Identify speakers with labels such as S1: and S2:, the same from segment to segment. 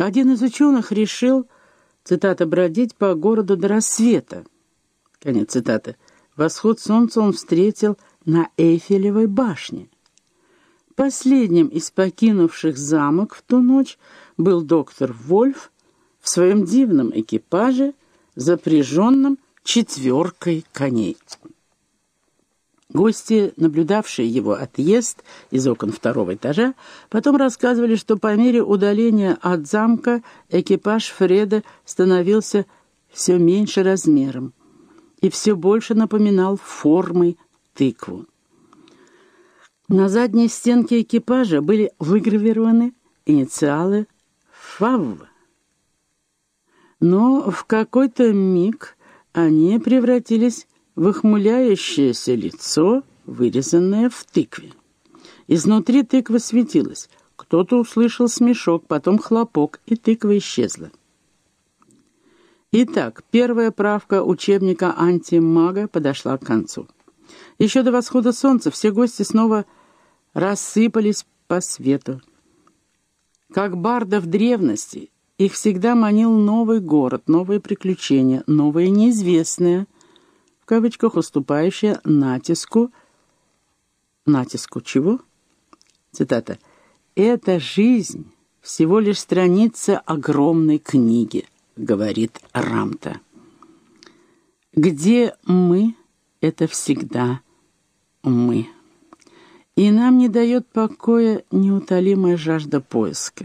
S1: Один из ученых решил, цитата, «бродить по городу до рассвета». Конец цитаты. Восход солнца он встретил на Эйфелевой башне. Последним из покинувших замок в ту ночь был доктор Вольф в своем дивном экипаже, запряженном четверкой коней. Гости, наблюдавшие его отъезд из окон второго этажа, потом рассказывали, что по мере удаления от замка экипаж Фреда становился все меньше размером и все больше напоминал формой тыкву. На задней стенке экипажа были выгравированы инициалы «ФАВ». Но в какой-то миг они превратились в охмуляющееся лицо, вырезанное в тыкве. Изнутри тыква светилась. Кто-то услышал смешок, потом хлопок, и тыква исчезла. Итак, первая правка учебника антимага подошла к концу. Еще до восхода солнца все гости снова рассыпались по свету. Как бардов древности, их всегда манил новый город, новые приключения, новое неизвестное, в кавычках уступающее натиску. Натиску чего? Цитата. «Это жизнь, всего лишь страница огромной книги» говорит Рамта. Где мы — это всегда мы. И нам не дает покоя неутолимая жажда поиска.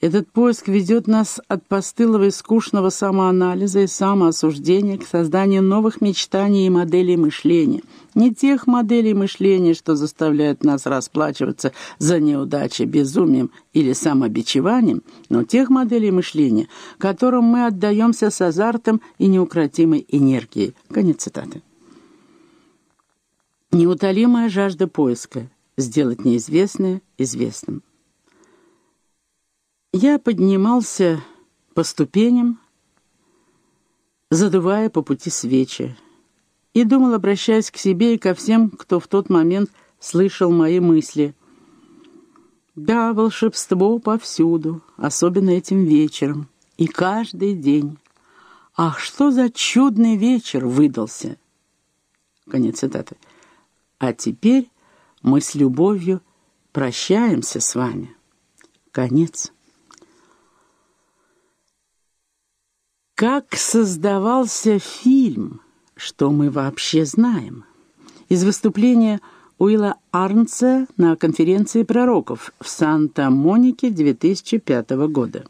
S1: Этот поиск ведет нас от постылого и скучного самоанализа и самоосуждения к созданию новых мечтаний и моделей мышления. Не тех моделей мышления, что заставляют нас расплачиваться за неудачи безумием или самобичеванием, но тех моделей мышления, которым мы отдаемся с азартом и неукротимой энергией. Конец цитаты. Неутолимая жажда поиска — сделать неизвестное известным. Я поднимался по ступеням, задувая по пути свечи, и думал, обращаясь к себе и ко всем, кто в тот момент слышал мои мысли. Да, волшебство повсюду, особенно этим вечером, и каждый день. Ах, что за чудный вечер выдался! Конец цитаты. А теперь мы с любовью прощаемся с вами. Конец. Как создавался фильм, что мы вообще знаем? Из выступления Уилла Арнца на конференции пророков в Санта-Монике 2005 года.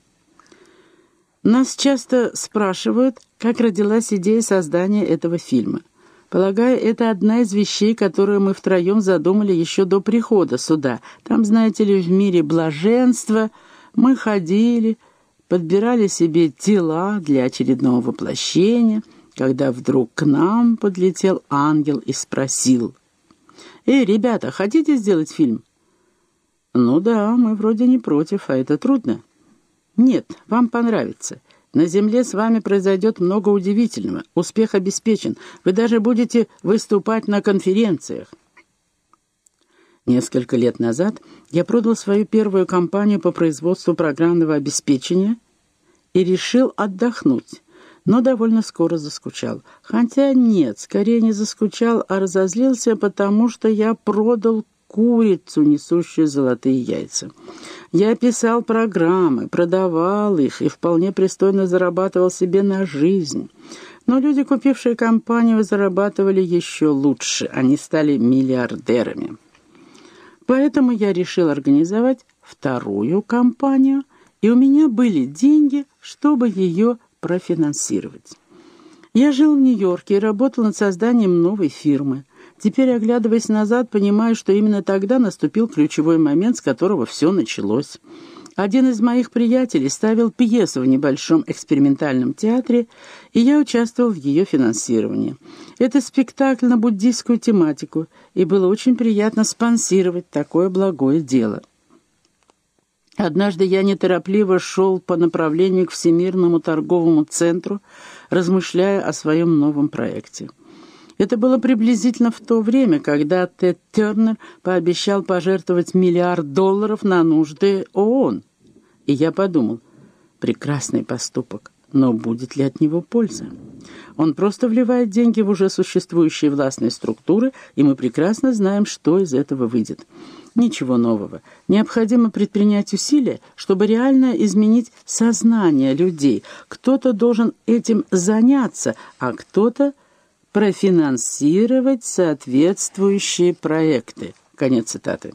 S1: Нас часто спрашивают, как родилась идея создания этого фильма. Полагаю, это одна из вещей, которую мы втроем задумали еще до прихода сюда. Там, знаете ли, в мире блаженства мы ходили, подбирали себе тела для очередного воплощения, когда вдруг к нам подлетел ангел и спросил. «Эй, ребята, хотите сделать фильм?» «Ну да, мы вроде не против, а это трудно». «Нет, вам понравится. На Земле с вами произойдет много удивительного. Успех обеспечен. Вы даже будете выступать на конференциях». Несколько лет назад я продал свою первую компанию по производству программного обеспечения и решил отдохнуть, но довольно скоро заскучал. Хотя нет, скорее не заскучал, а разозлился, потому что я продал курицу, несущую золотые яйца. Я писал программы, продавал их и вполне пристойно зарабатывал себе на жизнь. Но люди, купившие компанию, зарабатывали еще лучше. Они стали миллиардерами. Поэтому я решил организовать вторую компанию, и у меня были деньги, чтобы ее профинансировать. Я жил в Нью-Йорке и работал над созданием новой фирмы. Теперь, оглядываясь назад, понимаю, что именно тогда наступил ключевой момент, с которого все началось. Один из моих приятелей ставил пьесу в небольшом экспериментальном театре, и я участвовал в ее финансировании. Это спектакль на буддийскую тематику, и было очень приятно спонсировать такое благое дело. Однажды я неторопливо шел по направлению к Всемирному торговому центру, размышляя о своем новом проекте. Это было приблизительно в то время, когда Тед Тернер пообещал пожертвовать миллиард долларов на нужды ООН. И я подумал, Прекрасный поступок. Но будет ли от него польза? Он просто вливает деньги в уже существующие властные структуры, и мы прекрасно знаем, что из этого выйдет. Ничего нового. Необходимо предпринять усилия, чтобы реально изменить сознание людей. Кто-то должен этим заняться, а кто-то профинансировать соответствующие проекты. Конец цитаты.